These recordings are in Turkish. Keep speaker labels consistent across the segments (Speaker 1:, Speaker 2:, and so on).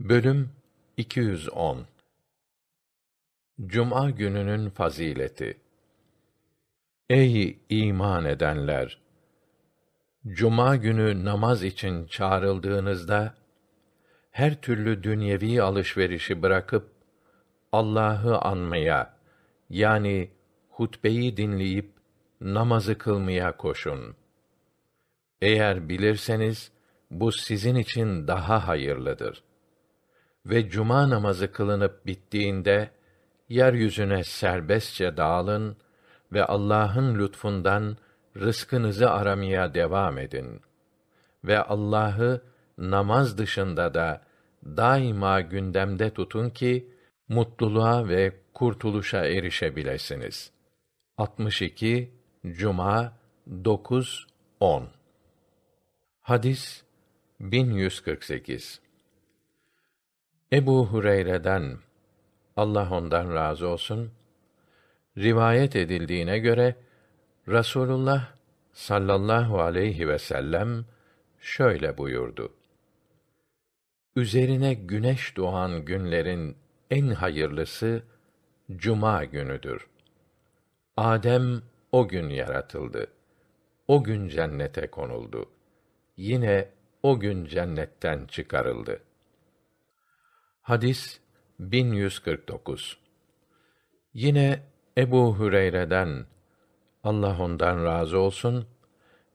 Speaker 1: Bölüm 210 Cuma gününün fazileti Ey iman edenler! Cuma günü namaz için çağrıldığınızda, her türlü dünyevi alışverişi bırakıp, Allah'ı anmaya, yani hutbeyi dinleyip, namazı kılmaya koşun. Eğer bilirseniz, bu sizin için daha hayırlıdır.'' Ve cuma namazı kılınıp bittiğinde yeryüzüne serbestçe dağılın ve Allah'ın lütfundan rızkınızı aramaya devam edin. Ve Allah'ı namaz dışında da daima gündemde tutun ki mutluluğa ve kurtuluşa erişebilesiniz. 62 Cuma 9 10 Hadis 1148 Ebu Hureyre'den Allah ondan razı olsun rivayet edildiğine göre Rasulullah sallallahu aleyhi ve sellem şöyle buyurdu. Üzerine güneş doğan günlerin en hayırlısı cuma günüdür. Adem o gün yaratıldı. O gün cennete konuldu. Yine o gün cennetten çıkarıldı. Hadis 1149 Yine Ebu Hüreyre'den Allah ondan razı olsun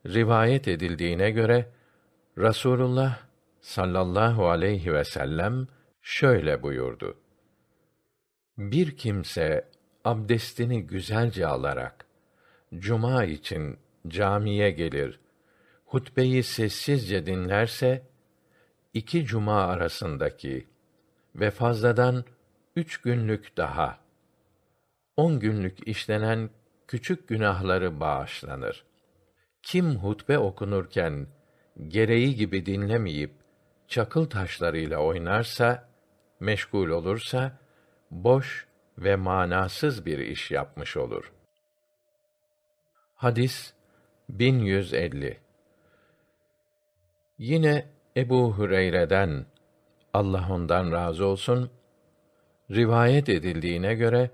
Speaker 1: rivayet edildiğine göre Rasulullah sallallahu aleyhi ve sellem şöyle buyurdu. Bir kimse abdestini güzelce alarak cuma için camiye gelir, hutbeyi sessizce dinlerse iki cuma arasındaki ve fazladan üç günlük daha on günlük işlenen küçük günahları bağışlanır. Kim hutbe okunurken gereği gibi dinlemeyip çakıl taşlarıyla oynarsa, meşgul olursa boş ve manasız bir iş yapmış olur. Hadis 1150 Yine Ebu Hüreyre'den Allah ondan razı olsun, rivayet edildiğine göre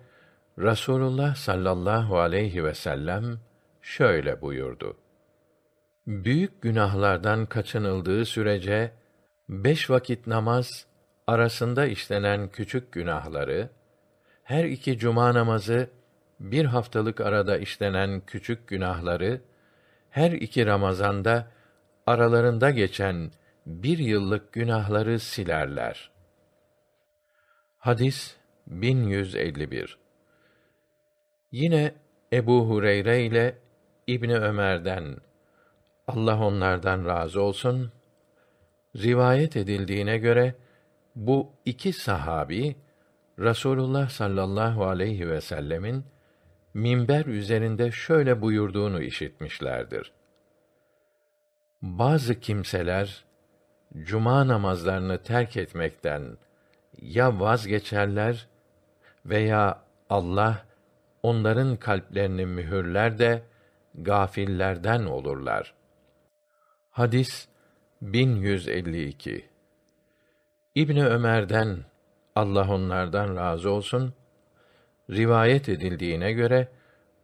Speaker 1: Rasulullah sallallahu aleyhi ve sellem şöyle buyurdu. Büyük günahlardan kaçınıldığı sürece beş vakit namaz arasında işlenen küçük günahları, her iki cuma namazı bir haftalık arada işlenen küçük günahları, her iki Ramazanda aralarında geçen bir yıllık günahları silerler. Hadis 1151 Yine Ebu Hureyre ile İbni Ömer'den Allah onlardan razı olsun rivayet edildiğine göre bu iki sahabi Rasulullah sallallahu aleyhi ve sellemin minber üzerinde şöyle buyurduğunu işitmişlerdir. Bazı kimseler cuma namazlarını terk etmekten ya vazgeçerler veya Allah onların kalplerini mühürler de gafillerden olurlar. Hadis 1152 İbni Ömer'den Allah onlardan razı olsun rivayet edildiğine göre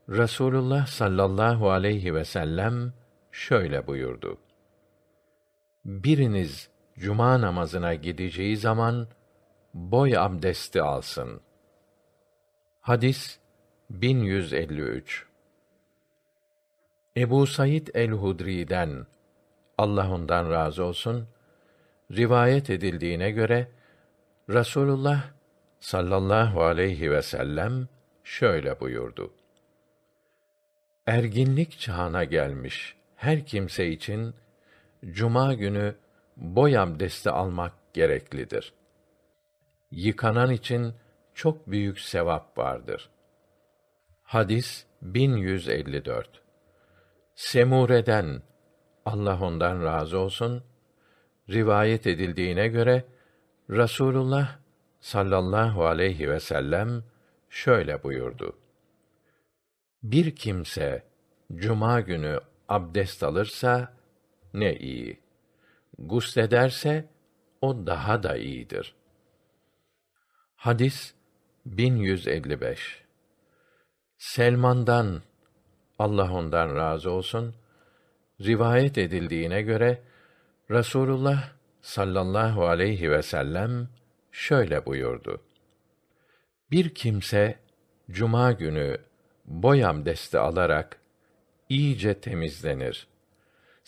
Speaker 1: Rasulullah sallallahu aleyhi ve sellem şöyle buyurdu biriniz cuma namazına gideceği zaman boy abdesti alsın. Hadis 1153 Ebu Said el-Hudri'den Allah ondan razı olsun rivayet edildiğine göre Rasulullah sallallahu aleyhi ve sellem şöyle buyurdu. Erginlik çağına gelmiş her kimse için cuma günü boy abdesti almak gereklidir. Yıkanan için çok büyük sevap vardır. Hadis 1154 Semure'den Allah ondan razı olsun rivayet edildiğine göre Rasulullah sallallahu aleyhi ve sellem şöyle buyurdu. Bir kimse cuma günü abdest alırsa ne iyi. Guslederse o daha da iyidir. Hadis 1155 Selman'dan Allah ondan razı olsun rivayet edildiğine göre Rasulullah sallallahu aleyhi ve sellem şöyle buyurdu. Bir kimse cuma günü boyam desti alarak iyice temizlenir.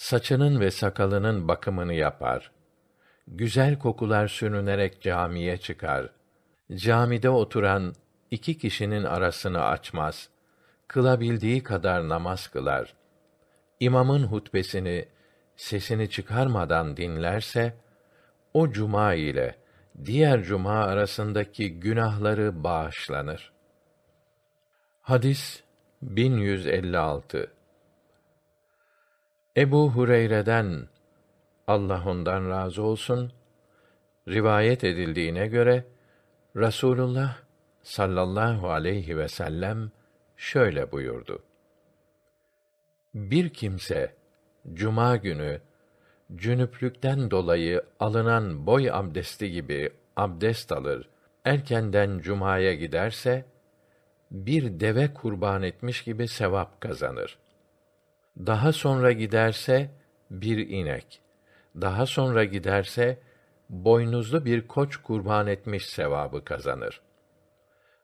Speaker 1: Saçının ve sakalının bakımını yapar. Güzel kokular sürünerek camiye çıkar. Camide oturan iki kişinin arasını açmaz. Kılabildiği kadar namaz kılar. İmamın hutbesini sesini çıkarmadan dinlerse o cuma ile diğer cuma arasındaki günahları bağışlanır. Hadis 1156 Ebu Hureyre'den Allah ondan razı olsun rivayet edildiğine göre Rasulullah sallallahu aleyhi ve sellem şöyle buyurdu. Bir kimse cuma günü cünüplükten dolayı alınan boy abdesti gibi abdest alır, erkenden cumaya giderse bir deve kurban etmiş gibi sevap kazanır. Daha sonra giderse bir inek, daha sonra giderse boynuzlu bir koç kurban etmiş sevabı kazanır.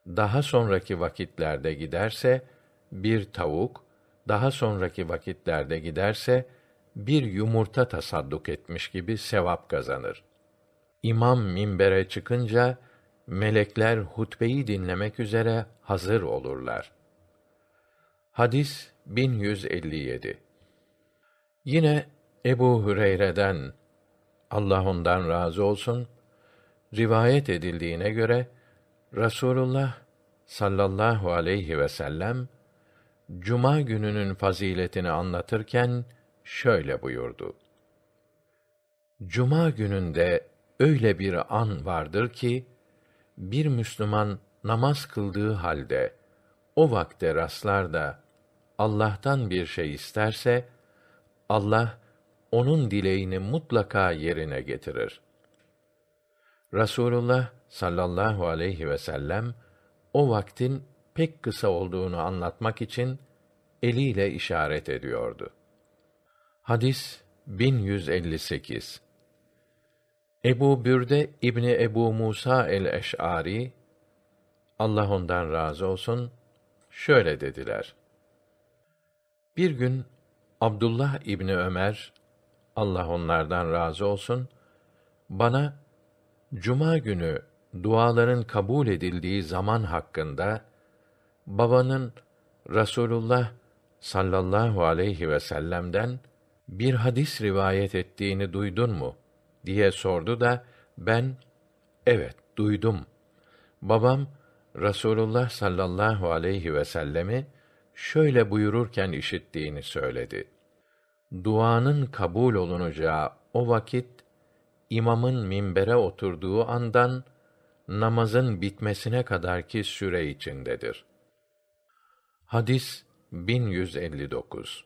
Speaker 1: Daha sonraki vakitlerde giderse bir tavuk, daha sonraki vakitlerde giderse bir yumurta tasadduk etmiş gibi sevap kazanır. İmam minbere çıkınca melekler hutbeyi dinlemek üzere hazır olurlar. Hadis 1157. Yine Ebu Hüreyre'den Allah ondan razı olsun rivayet edildiğine göre Rasulullah sallallahu aleyhi ve sellem cuma gününün faziletini anlatırken şöyle buyurdu. Cuma gününde öyle bir an vardır ki bir Müslüman namaz kıldığı halde o vakte rastlar da Allah'tan bir şey isterse Allah onun dileğini mutlaka yerine getirir. Rasulullah sallallahu aleyhi ve sellem o vaktin pek kısa olduğunu anlatmak için eliyle işaret ediyordu. Hadis 1158 Ebu Bürde İbni Ebu Musa el-Eş'ari Allah ondan razı olsun şöyle dediler. Bir gün Abdullah İbni Ömer Allah onlardan razı olsun bana cuma günü duaların kabul edildiği zaman hakkında babanın Rasulullah sallallahu aleyhi ve sellem'den bir hadis rivayet ettiğini duydun mu diye sordu da ben evet duydum. Babam Rasulullah sallallahu aleyhi ve sellemi şöyle buyururken işittiğini söyledi. Duanın kabul olunacağı o vakit imamın minbere oturduğu andan namazın bitmesine kadarki süre içindedir. Hadis 1159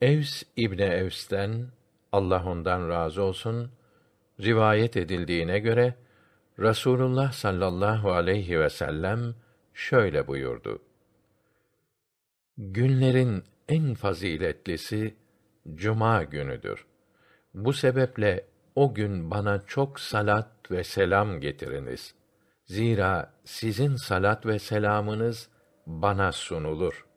Speaker 1: Evs İbni Evs'ten Allah ondan razı olsun rivayet edildiğine göre Rasulullah sallallahu aleyhi ve sellem şöyle buyurdu. Günlerin en faziletlisi cuma günüdür. Bu sebeple o gün bana çok salat ve selam getiriniz. Zira sizin salat ve selamınız bana sunulur.''